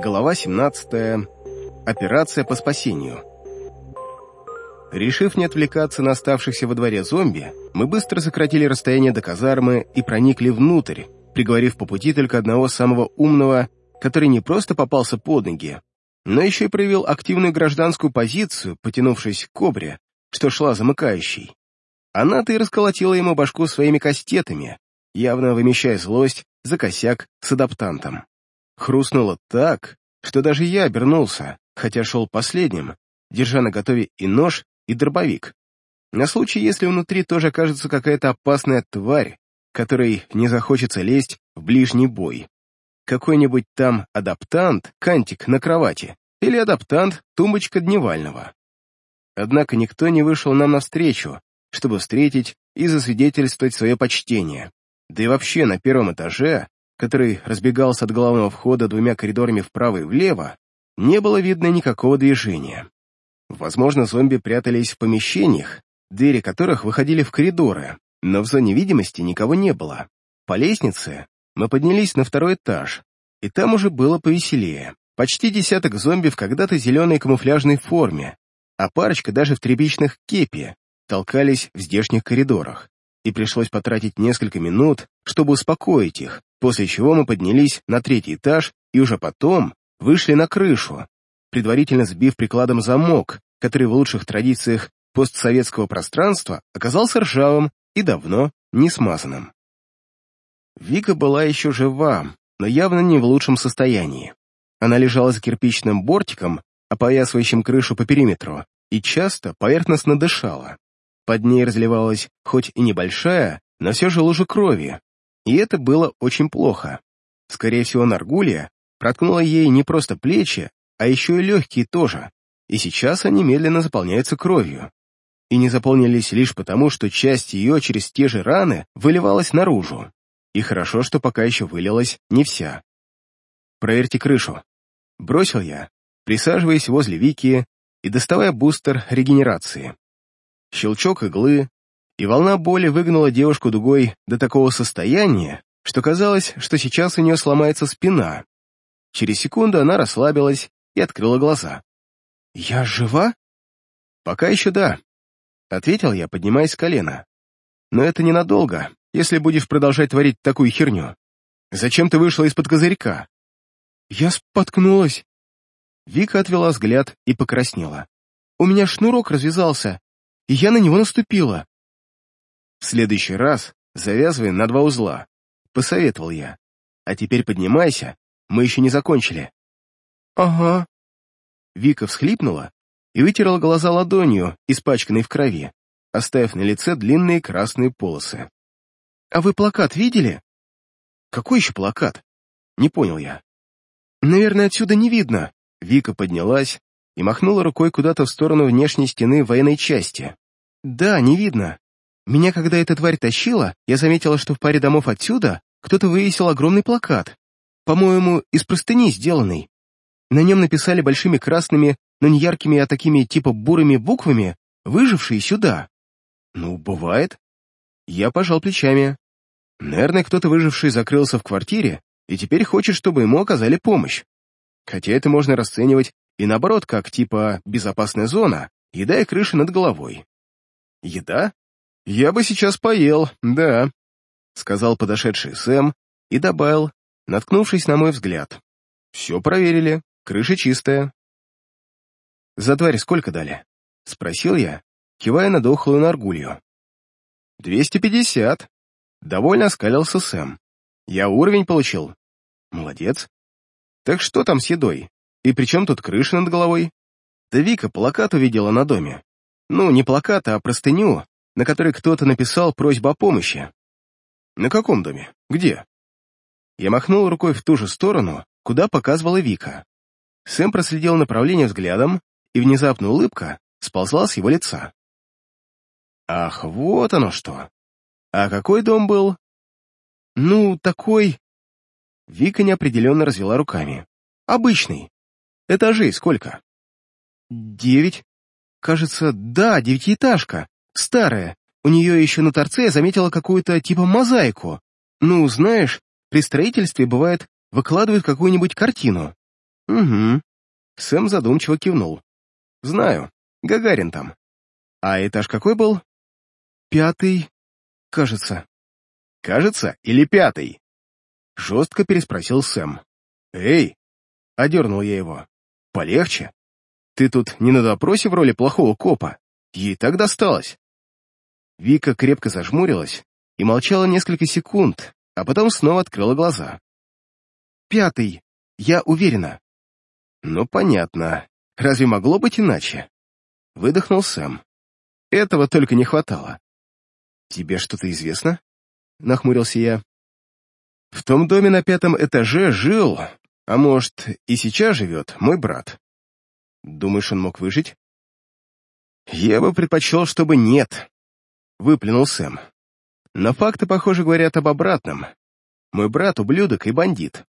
Глава 17. Операция по спасению. Решив не отвлекаться на оставшихся во дворе зомби, мы быстро сократили расстояние до казармы и проникли внутрь, приговорив по пути только одного самого умного, который не просто попался под ноги, но еще и проявил активную гражданскую позицию, потянувшись к кобре, что шла замыкающей. Она-то и расколотила ему башку своими кастетами, явно вымещая злость за косяк с адаптантом. Хрустнуло так, что даже я обернулся, хотя шел последним, держа на готове и нож, и дробовик. На случай, если внутри тоже окажется какая-то опасная тварь, которой не захочется лезть в ближний бой. Какой-нибудь там адаптант, кантик на кровати, или адаптант, тумбочка дневального. Однако никто не вышел нам навстречу, чтобы встретить и засвидетельствовать свое почтение. Да и вообще на первом этаже который разбегался от главного входа двумя коридорами вправо и влево, не было видно никакого движения. Возможно, зомби прятались в помещениях, двери которых выходили в коридоры, но в зоне видимости никого не было. По лестнице мы поднялись на второй этаж, и там уже было повеселее. Почти десяток зомби в когда-то зеленой камуфляжной форме, а парочка даже в тряпичных кепи, толкались в здешних коридорах, и пришлось потратить несколько минут, чтобы успокоить их, после чего мы поднялись на третий этаж и уже потом вышли на крышу, предварительно сбив прикладом замок, который в лучших традициях постсоветского пространства оказался ржавым и давно не смазанным. Вика была еще жива, но явно не в лучшем состоянии. Она лежала за кирпичным бортиком, опоясывающим крышу по периметру, и часто поверхностно дышала. Под ней разливалась хоть и небольшая, но все же лужа крови, и это было очень плохо. Скорее всего, Наргулия проткнула ей не просто плечи, а еще и легкие тоже, и сейчас они медленно заполняются кровью. И не заполнились лишь потому, что часть ее через те же раны выливалась наружу. И хорошо, что пока еще вылилась не вся. «Проверьте крышу», — бросил я, присаживаясь возле Вики и доставая бустер регенерации. Щелчок иглы, и волна боли выгнала девушку дугой до такого состояния, что казалось, что сейчас у нее сломается спина. Через секунду она расслабилась и открыла глаза. «Я жива?» «Пока еще да», — ответил я, поднимаясь с колена. «Но это ненадолго, если будешь продолжать творить такую херню. Зачем ты вышла из-под козырька?» «Я споткнулась». Вика отвела взгляд и покраснела. «У меня шнурок развязался, и я на него наступила. В следующий раз завязывай на два узла, посоветовал я. А теперь поднимайся, мы еще не закончили. Ага. Вика всхлипнула и вытерла глаза ладонью, испачканной в крови, оставив на лице длинные красные полосы. «А вы плакат видели?» «Какой еще плакат?» Не понял я. «Наверное, отсюда не видно». Вика поднялась и махнула рукой куда-то в сторону внешней стены военной части. «Да, не видно. Меня, когда эта тварь тащила, я заметила, что в паре домов отсюда кто-то вывесил огромный плакат, по-моему, из простыни сделанный. На нем написали большими красными, но не яркими, а такими типа бурыми буквами «Выжившие сюда». Ну, бывает. Я пожал плечами. Наверное, кто-то выживший закрылся в квартире и теперь хочет, чтобы ему оказали помощь. Хотя это можно расценивать и наоборот, как типа «безопасная зона», еда и крыша над головой. Еда? «Я бы сейчас поел, да», — сказал подошедший Сэм и добавил, наткнувшись на мой взгляд. «Все проверили, крыша чистая». «За тварь сколько дали?» — спросил я, кивая на дохлую наргулью. «Двести пятьдесят», — довольно оскалился Сэм. «Я уровень получил». «Молодец. Так что там с едой? И при чем тут крыша над головой?» «Да Вика плакат увидела на доме. Ну, не плакат, а простыню, на которой кто-то написал просьбу о помощи. «На каком доме? Где?» Я махнул рукой в ту же сторону, куда показывала Вика. Сэм проследил направление взглядом, и внезапно улыбка сползла с его лица. «Ах, вот оно что! А какой дом был?» «Ну, такой...» Вика неопределенно развела руками. «Обычный. Этажей сколько?» «Девять. Кажется, да, девятиэтажка. Старая. У нее еще на торце я заметила какую-то типа мозаику. Ну, знаешь, при строительстве, бывает, выкладывают какую-нибудь картину. Угу. Сэм задумчиво кивнул. Знаю, Гагарин там. А этаж какой был? Пятый, кажется. Кажется или пятый? Жестко переспросил Сэм. Эй! Одернул я его. Полегче. Ты тут не на допросе в роли плохого копа. Ей так досталось. Вика крепко зажмурилась и молчала несколько секунд, а потом снова открыла глаза. «Пятый, я уверена». «Ну, понятно. Разве могло быть иначе?» Выдохнул Сэм. «Этого только не хватало». «Тебе что-то известно?» Нахмурился я. «В том доме на пятом этаже жил, а может, и сейчас живет, мой брат. Думаешь, он мог выжить?» «Я бы предпочел, чтобы нет», — выплюнул Сэм. «Но факты, похоже, говорят об обратном. Мой брат — ублюдок и бандит.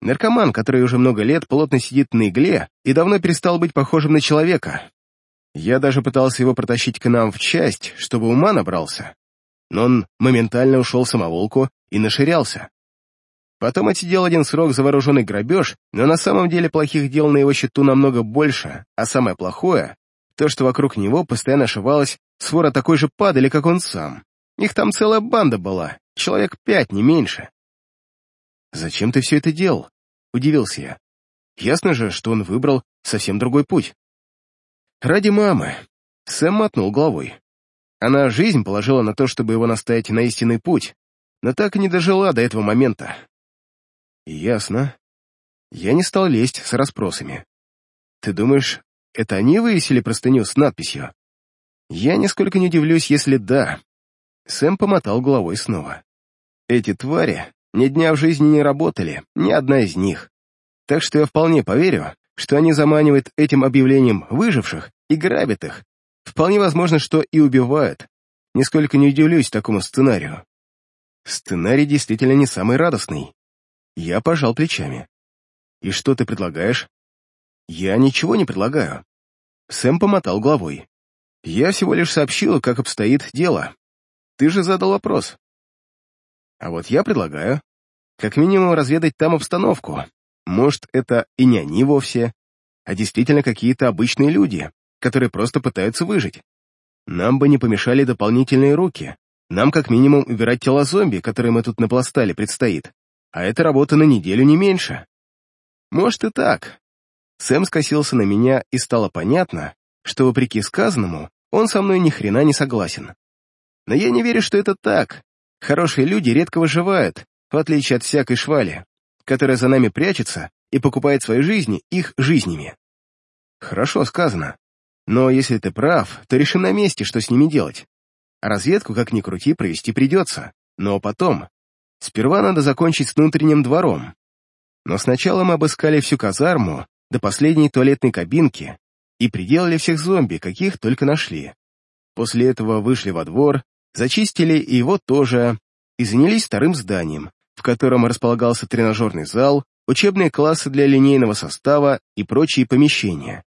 Наркоман, который уже много лет плотно сидит на игле и давно перестал быть похожим на человека. Я даже пытался его протащить к нам в часть, чтобы ума набрался. Но он моментально ушел в самоволку и наширялся. Потом отсидел один срок за вооруженный грабеж, но на самом деле плохих дел на его счету намного больше, а самое плохое — то, что вокруг него постоянно ошивалась свора такой же падали, как он сам. Их там целая банда была, человек пять, не меньше. «Зачем ты все это делал?» Удивился я. Ясно же, что он выбрал совсем другой путь. Ради мамы. Сэм мотнул головой. Она жизнь положила на то, чтобы его наставить на истинный путь, но так и не дожила до этого момента. Ясно. Я не стал лезть с расспросами. Ты думаешь, это они вывесили простыню с надписью? Я нисколько не удивлюсь, если да. Сэм помотал головой снова. Эти твари ни дня в жизни не работали, ни одна из них. Так что я вполне поверю, что они заманивают этим объявлением выживших и грабят их. Вполне возможно, что и убивают. Нисколько не удивлюсь такому сценарию. Сценарий действительно не самый радостный. Я пожал плечами. «И что ты предлагаешь?» «Я ничего не предлагаю». Сэм помотал головой. «Я всего лишь сообщил, как обстоит дело. Ты же задал вопрос. А вот я предлагаю, как минимум, разведать там обстановку. Может, это и не они вовсе, а действительно какие-то обычные люди, которые просто пытаются выжить. Нам бы не помешали дополнительные руки. Нам как минимум убирать тела зомби, которые мы тут напластали, предстоит. А это работа на неделю не меньше. Может и так. Сэм скосился на меня, и стало понятно, что, вопреки сказанному, он со мной ни хрена не согласен. Но я не верю, что это так, Хорошие люди редко выживают, в отличие от всякой швали, которая за нами прячется и покупает свои жизни их жизнями. Хорошо сказано. Но если ты прав, то решим на месте, что с ними делать. Разведку, как ни крути, провести придется. Но потом. Сперва надо закончить с внутренним двором. Но сначала мы обыскали всю казарму до последней туалетной кабинки и приделали всех зомби, каких только нашли. После этого вышли во двор, Зачистили его тоже, и занялись вторым зданием, в котором располагался тренажерный зал, учебные классы для линейного состава и прочие помещения.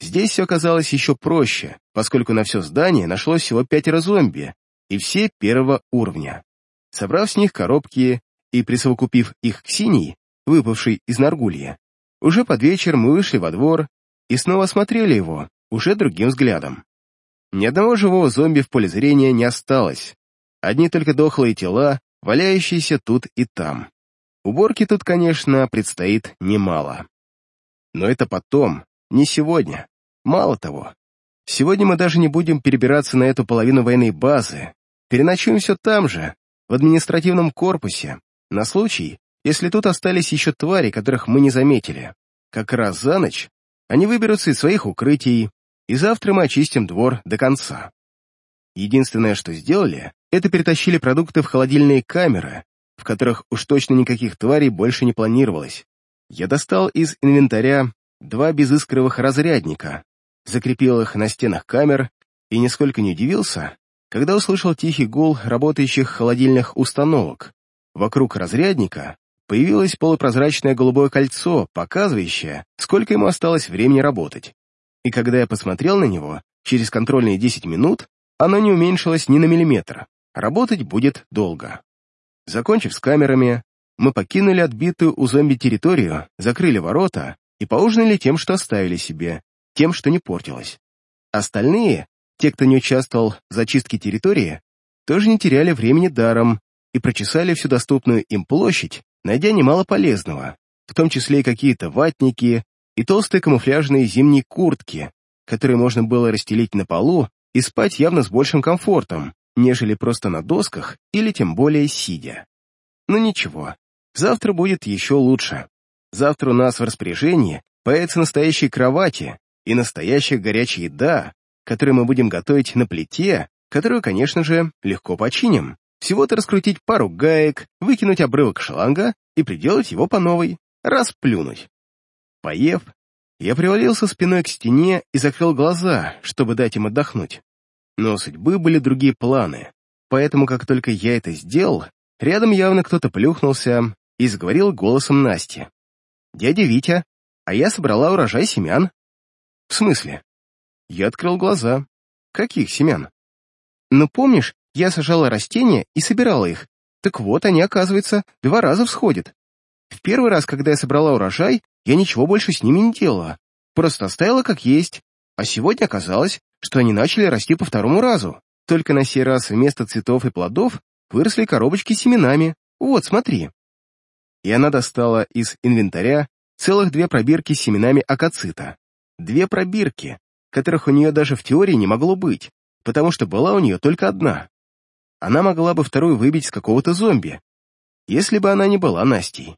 Здесь все оказалось еще проще, поскольку на все здание нашлось всего пятеро зомби, и все первого уровня. Собрав с них коробки и присовокупив их к синей, выпавшей из Наргулья, уже под вечер мы вышли во двор и снова осмотрели его, уже другим взглядом. Ни одного живого зомби в поле зрения не осталось. Одни только дохлые тела, валяющиеся тут и там. Уборки тут, конечно, предстоит немало. Но это потом, не сегодня. Мало того, сегодня мы даже не будем перебираться на эту половину военной базы. Переночуем все там же, в административном корпусе, на случай, если тут остались еще твари, которых мы не заметили. Как раз за ночь они выберутся из своих укрытий, и завтра мы очистим двор до конца. Единственное, что сделали, это перетащили продукты в холодильные камеры, в которых уж точно никаких тварей больше не планировалось. Я достал из инвентаря два безыскровых разрядника, закрепил их на стенах камер и нисколько не удивился, когда услышал тихий гул работающих холодильных установок. Вокруг разрядника появилось полупрозрачное голубое кольцо, показывающее, сколько ему осталось времени работать и когда я посмотрел на него, через контрольные 10 минут оно не уменьшилось ни на миллиметр. Работать будет долго. Закончив с камерами, мы покинули отбитую у зомби территорию, закрыли ворота и поужинали тем, что оставили себе, тем, что не портилось. Остальные, те, кто не участвовал в зачистке территории, тоже не теряли времени даром и прочесали всю доступную им площадь, найдя немало полезного, в том числе и какие-то ватники и толстые камуфляжные зимние куртки, которые можно было расстелить на полу и спать явно с большим комфортом, нежели просто на досках или тем более сидя. Но ничего, завтра будет еще лучше. Завтра у нас в распоряжении появятся настоящие кровати и настоящая горячая еда, которую мы будем готовить на плите, которую, конечно же, легко починим. Всего-то раскрутить пару гаек, выкинуть обрывок шланга и приделать его по новой, расплюнуть. Поев, я привалился спиной к стене и закрыл глаза, чтобы дать им отдохнуть. Но у судьбы были другие планы, поэтому как только я это сделал, рядом явно кто-то плюхнулся и заговорил голосом Насти. «Дядя Витя, а я собрала урожай семян». «В смысле?» Я открыл глаза. «Каких семян?» «Ну, помнишь, я сажала растения и собирала их. Так вот, они, оказывается, два раза всходят. В первый раз, когда я собрала урожай, я ничего больше с ними не делала. Просто оставила как есть. А сегодня оказалось, что они начали расти по второму разу. Только на сей раз вместо цветов и плодов выросли коробочки с семенами. Вот, смотри. И она достала из инвентаря целых две пробирки с семенами акацита. Две пробирки, которых у нее даже в теории не могло быть, потому что была у нее только одна. Она могла бы вторую выбить с какого-то зомби, если бы она не была Настей.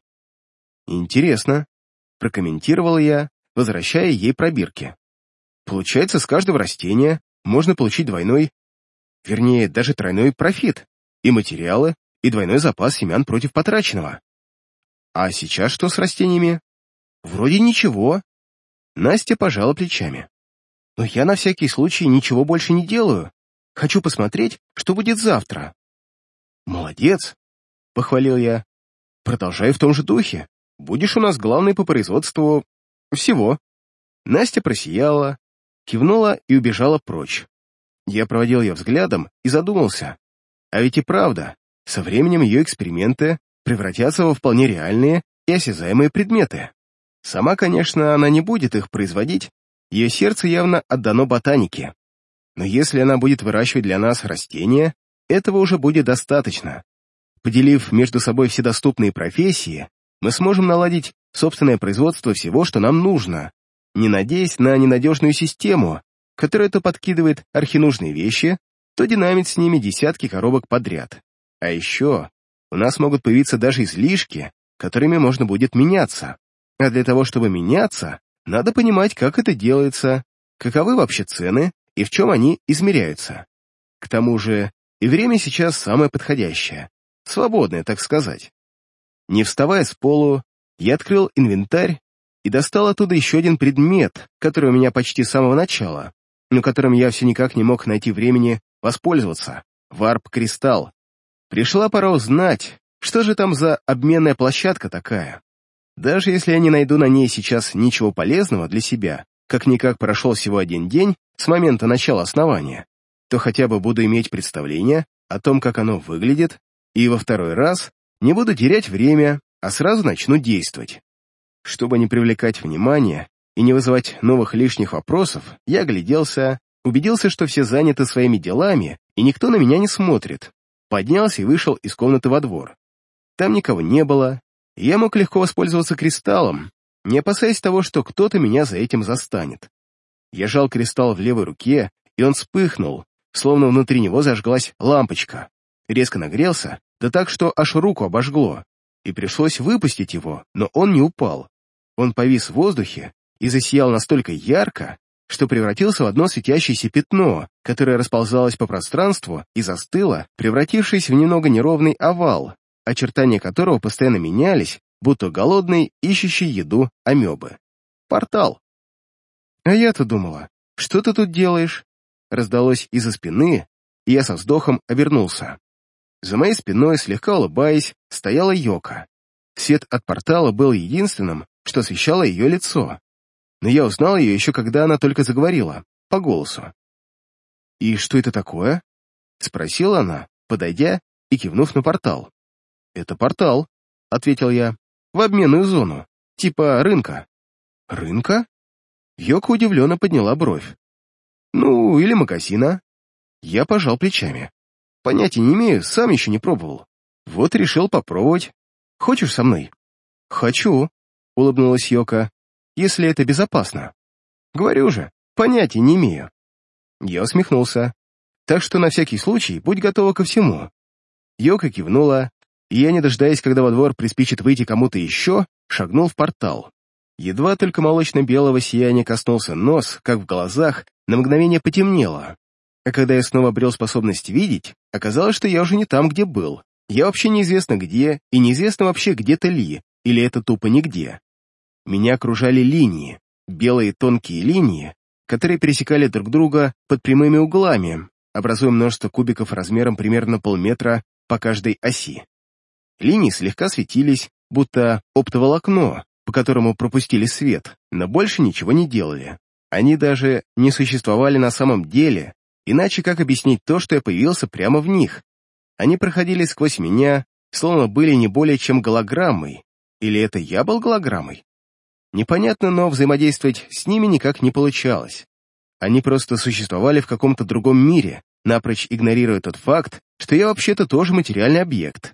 Интересно, прокомментировал я, возвращая ей пробирки. Получается, с каждого растения можно получить двойной, вернее, даже тройной профит, и материалы, и двойной запас семян против потраченного. А сейчас что с растениями? Вроде ничего. Настя пожала плечами. Но я на всякий случай ничего больше не делаю. Хочу посмотреть, что будет завтра. Молодец, похвалил я. Продолжай в том же духе. Будешь у нас главный по производству всего. Настя просияла, кивнула и убежала прочь. Я проводил ее взглядом и задумался. А ведь и правда, со временем ее эксперименты превратятся во вполне реальные и осязаемые предметы. Сама, конечно, она не будет их производить, ее сердце явно отдано ботанике. Но если она будет выращивать для нас растения, этого уже будет достаточно. Поделив между собой все доступные профессии, мы сможем наладить собственное производство всего, что нам нужно, не надеясь на ненадежную систему, которая то подкидывает архинужные вещи, то динамит с ними десятки коробок подряд. А еще у нас могут появиться даже излишки, которыми можно будет меняться. А для того, чтобы меняться, надо понимать, как это делается, каковы вообще цены и в чем они измеряются. К тому же и время сейчас самое подходящее, свободное, так сказать. Не вставая с полу, я открыл инвентарь и достал оттуда еще один предмет, который у меня почти с самого начала, но которым я все никак не мог найти времени воспользоваться — варп-кристалл. Пришла пора узнать, что же там за обменная площадка такая. Даже если я не найду на ней сейчас ничего полезного для себя, как-никак прошел всего один день с момента начала основания, то хотя бы буду иметь представление о том, как оно выглядит, и во второй раз не буду терять время, а сразу начну действовать. Чтобы не привлекать внимания и не вызывать новых лишних вопросов, я огляделся, убедился, что все заняты своими делами, и никто на меня не смотрит. Поднялся и вышел из комнаты во двор. Там никого не было, и я мог легко воспользоваться кристаллом, не опасаясь того, что кто-то меня за этим застанет. Я жал кристалл в левой руке, и он вспыхнул, словно внутри него зажглась лампочка. Резко нагрелся, да так, что аж руку обожгло, и пришлось выпустить его, но он не упал. Он повис в воздухе и засиял настолько ярко, что превратился в одно светящееся пятно, которое расползалось по пространству и застыло, превратившись в немного неровный овал, очертания которого постоянно менялись, будто голодный, ищущий еду амебы. Портал. А я-то думала, что ты тут делаешь? Раздалось из-за спины, и я со вздохом обернулся. За моей спиной, слегка улыбаясь, стояла Йока. Свет от портала был единственным, что освещало ее лицо. Но я узнал ее еще когда она только заговорила, по голосу. «И что это такое?» — спросила она, подойдя и кивнув на портал. «Это портал», — ответил я, — «в обменную зону, типа рынка». Рынка? Йока удивленно подняла бровь. Ну, или магазина. Я пожал плечами. Понятия не имею, сам еще не пробовал. Вот решил попробовать. Хочешь со мной? Хочу, улыбнулась Йока, если это безопасно. Говорю же, понятия не имею. Я усмехнулся. Так что на всякий случай будь готова ко всему. Йока кивнула, и я, не дожидаясь, когда во двор приспичит выйти кому-то еще, шагнул в портал. Едва только молочно-белого сияния коснулся нос, как в глазах на мгновение потемнело. А когда я снова обрел способность видеть, оказалось, что я уже не там, где был. Я вообще неизвестно где, и неизвестно вообще где-то ли, или это тупо нигде. Меня окружали линии, белые тонкие линии, которые пересекали друг друга под прямыми углами, образуя множество кубиков размером примерно полметра по каждой оси. Линии слегка светились, будто оптоволокно, по которому пропустили свет, но больше ничего не делали. Они даже не существовали на самом деле, иначе как объяснить то, что я появился прямо в них? Они проходили сквозь меня, словно были не более чем голограммой. Или это я был голограммой? Непонятно, но взаимодействовать с ними никак не получалось. Они просто существовали в каком-то другом мире, напрочь игнорируя тот факт, что я вообще-то тоже материальный объект.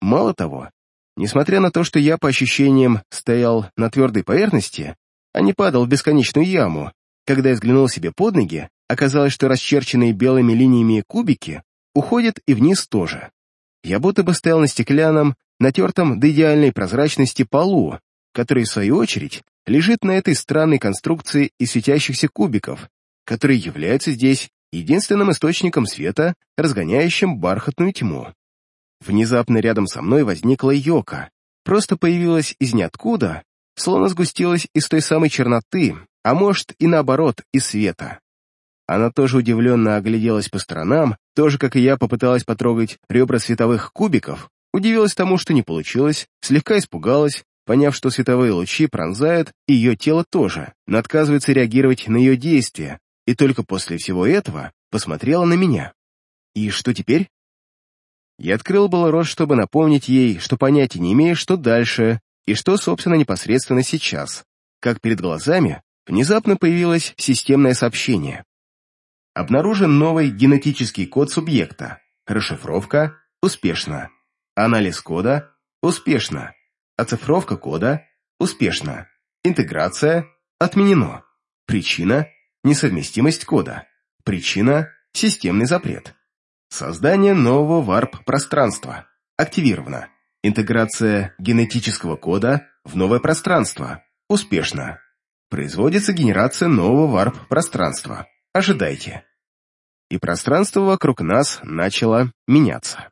Мало того, несмотря на то, что я, по ощущениям, стоял на твердой поверхности, а не падал в бесконечную яму, когда я взглянул себе под ноги, оказалось, что расчерченные белыми линиями кубики уходят и вниз тоже. Я будто бы стоял на стеклянном, натертом до идеальной прозрачности полу, который, в свою очередь, лежит на этой странной конструкции из светящихся кубиков, которые являются здесь единственным источником света, разгоняющим бархатную тьму. Внезапно рядом со мной возникла Йока, просто появилась из ниоткуда, словно сгустилась из той самой черноты, а может и наоборот, из света. Она тоже удивленно огляделась по сторонам, тоже, как и я, попыталась потрогать ребра световых кубиков, удивилась тому, что не получилось, слегка испугалась, поняв, что световые лучи пронзают ее тело тоже, но отказывается реагировать на ее действия, и только после всего этого посмотрела на меня. И что теперь? Я открыл был рот, чтобы напомнить ей, что понятия не имею, что дальше, и что, собственно, непосредственно сейчас, как перед глазами внезапно появилось системное сообщение. Обнаружен новый генетический код субъекта. Расшифровка успешно. Анализ кода успешно. Оцифровка кода успешно. Интеграция отменено. Причина несовместимость кода. Причина системный запрет. Создание нового варп-пространства. Активировано. Интеграция генетического кода в новое пространство. Успешно. Производится генерация нового варп-пространства. Ожидайте. И пространство вокруг нас начало меняться.